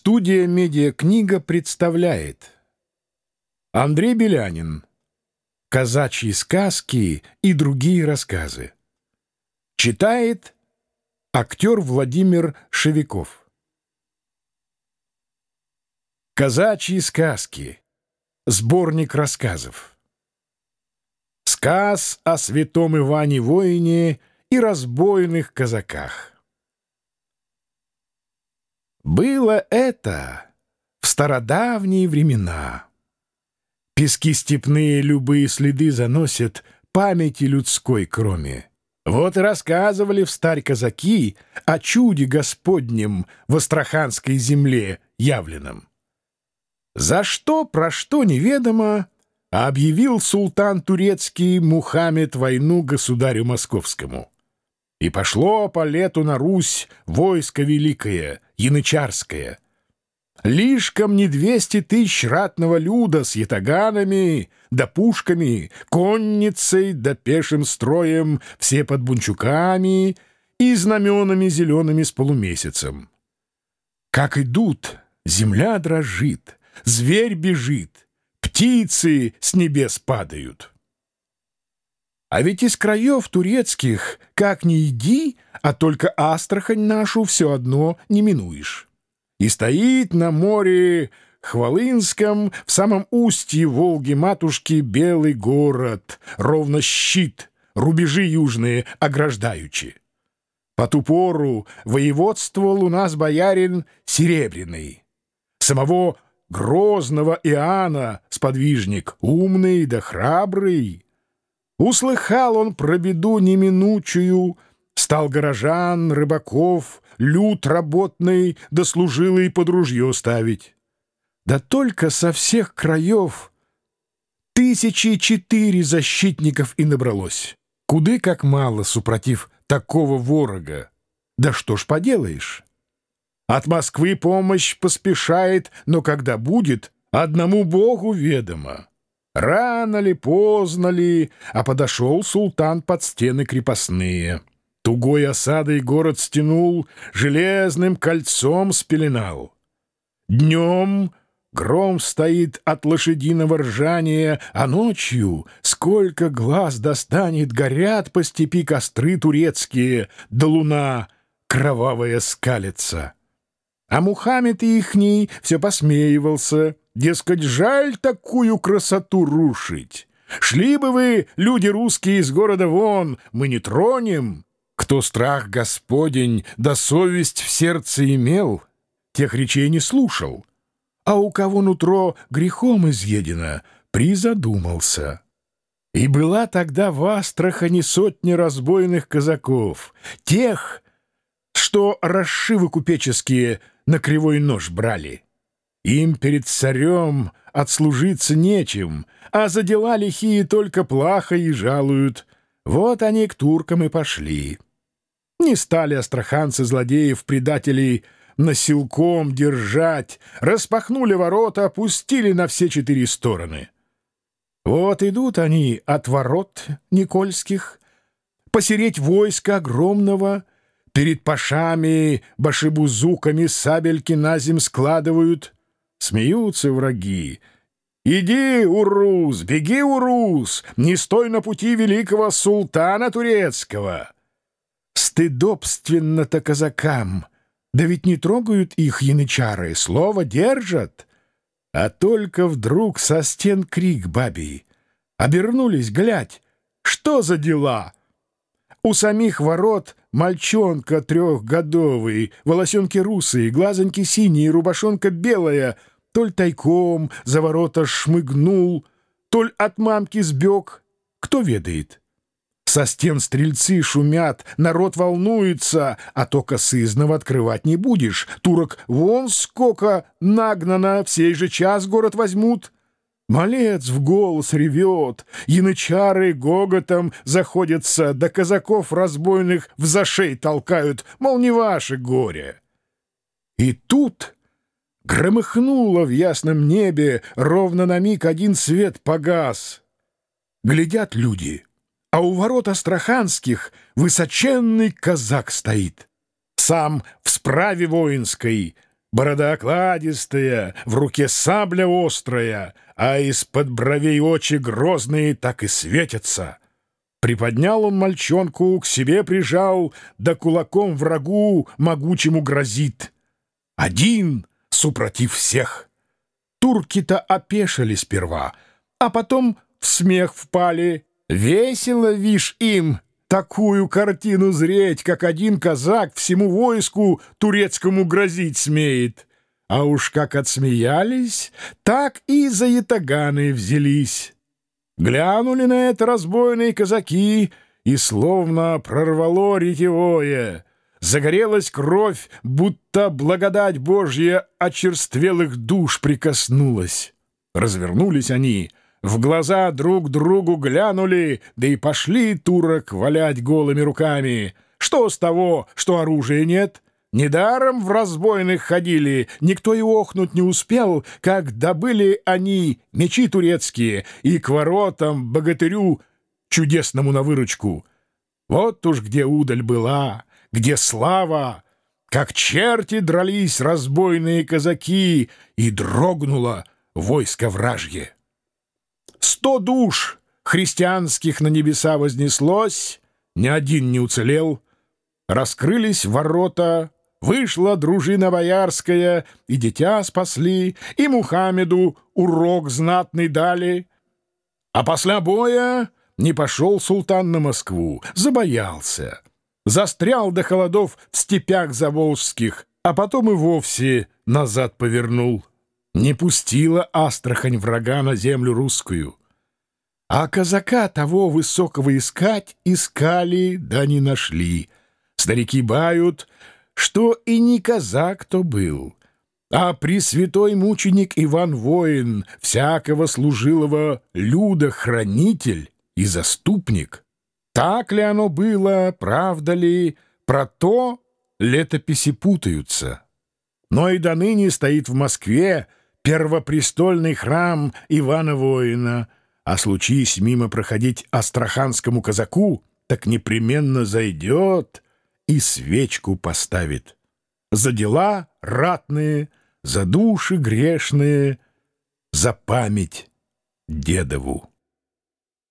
Студия «Медиакнига» представляет. Андрей Белянин. «Казачьи сказки и другие рассказы» Читает актер Владимир Шевиков Казачьи сказки. Сборник рассказов Сказ о святом Иване Воине и разбойных казаках было это в стародавние времена. Пески степные любые следы заносят памяти людской кроме. Вот и рассказывали в старь казаки о чуде Господнем в Астраханской земле явленном. За что, про что неведомо, объявил султан турецкий Мухаммед войну государю московскому. И пошло по лету на Русь войско великое, янычарское. Лишком не двести тысяч ратного люда с ятаганами, да пушками, конницей да пешим строем, все под бунчуками и знаменами зелеными с полумесяцем. Как идут, земля дрожит, зверь бежит, птицы с небес падают. А ведь из краев турецких, как ни иди, а только Астрахань нашу все одно не минуешь. И стоит на море Хвалынском, в самом устье Волги-матушки, белый город, ровно щит, рубежи южные ограждающие. По ту пору воеводствовал у нас боярин Серебряный. Самого грозного Иоанна сподвижник, умный да храбрый, Услыхал он про беду неминучую, Стал горожан, рыбаков, люд работный, дослужилый да под ружье ставить. Да только со всех краев тысячи четыре защитников и набралось. Куды как мало, супротив такого ворога. Да что ж поделаешь? От Москвы помощь поспешает, но когда будет, одному Богу ведомо. Рано ли, поздно ли, а подошел султан под стены крепостные. Тугой осадой город стянул, железным кольцом спеленал. Днем гром стоит от лошадиного ржания, а ночью, сколько глаз достанет, горят по степи костры турецкие, да луна кровавая скалится. А Мухаммед ихний все посмеивался — Дескать, жаль такую красоту рушить. Шли бы вы, люди русские, из города вон, мы не тронем. Кто страх Господень да совесть в сердце имел, тех речей не слушал. А у кого нутро грехом изъедено, призадумался. И была тогда в Астрахани сотни разбойных казаков, тех, что расшивы купеческие на кривой нож брали. Им перед царем отслужиться нечем, а за дела лихие только плохо и жалуют. Вот они к туркам и пошли. Не стали астраханцы злодеев, предателей, насилком держать, распахнули ворота, опустили на все четыре стороны. Вот идут они от ворот Никольских, посереть войска огромного, перед пашами, башибузуками сабельки на зем складывают — Смеются враги. «Иди, Урус, беги, Урус, не стой на пути великого султана турецкого!» Стыдобственно-то казакам, да ведь не трогают их янычары, слово держат. А только вдруг со стен крик бабий. Обернулись, глядь, что за дела? У самих ворот мальчонка трехгодовый, волосенки русые, глазоньки синие, рубашонка белая, толь тайком за ворота шмыгнул, толь от мамки сбег, кто ведает. Со стен стрельцы шумят, народ волнуется, а то сызного открывать не будешь. Турок вон сколько нагнано, в сей же час город возьмут. Малец в голос ревет, янычары гоготом заходятся, да казаков разбойных в зашей толкают, мол, не ваше горе. И тут громыхнуло в ясном небе, ровно на миг один свет погас. Глядят люди, а у ворот астраханских высоченный казак стоит. Сам в справе воинской, Борода окладистая, в руке сабля острая, а из-под бровей очи грозные так и светятся. Приподнял он мальчонку, к себе прижал, да кулаком врагу могучему грозит. Один, супротив всех. Турки-то опешили сперва, а потом в смех впали. Весело, вишь, им такую картину зреть, как один казак всему войску турецкому грозить смеет. А уж как отсмеялись, так и за ятаганы взялись. Глянули на это разбойные казаки, и словно прорвало ретевое. Загорелась кровь, будто благодать Божья очерствелых душ прикоснулась. Развернулись они — в глаза друг другу глянули, да и пошли турок валять голыми руками. Что с того, что оружия нет? Недаром в разбойных ходили, никто и охнуть не успел, как добыли они мечи турецкие и к воротам богатырю чудесному на выручку. Вот уж где удаль была, где слава, как черти дрались разбойные казаки, и дрогнуло войско вражье. Сто душ христианских на небеса вознеслось, ни один не уцелел. Раскрылись ворота, вышла дружина боярская, и дитя спасли, и Мухаммеду урок знатный дали. А после боя не пошел султан на Москву, забоялся. Застрял до холодов в степях заволжских, а потом и вовсе назад повернул. Не пустила Астрахань врага на землю русскую. А казака того высокого искать искали, да не нашли. Старики бают, что и не казак то был, а пресвятой мученик Иван Воин, всякого служилого люда хранитель и заступник. Так ли оно было, правда ли, про то летописи путаются. Но и до ныне стоит в Москве первопрестольный храм Ивана Воина, а случись мимо проходить астраханскому казаку, так непременно зайдет и свечку поставит. За дела ратные, за души грешные, за память дедову.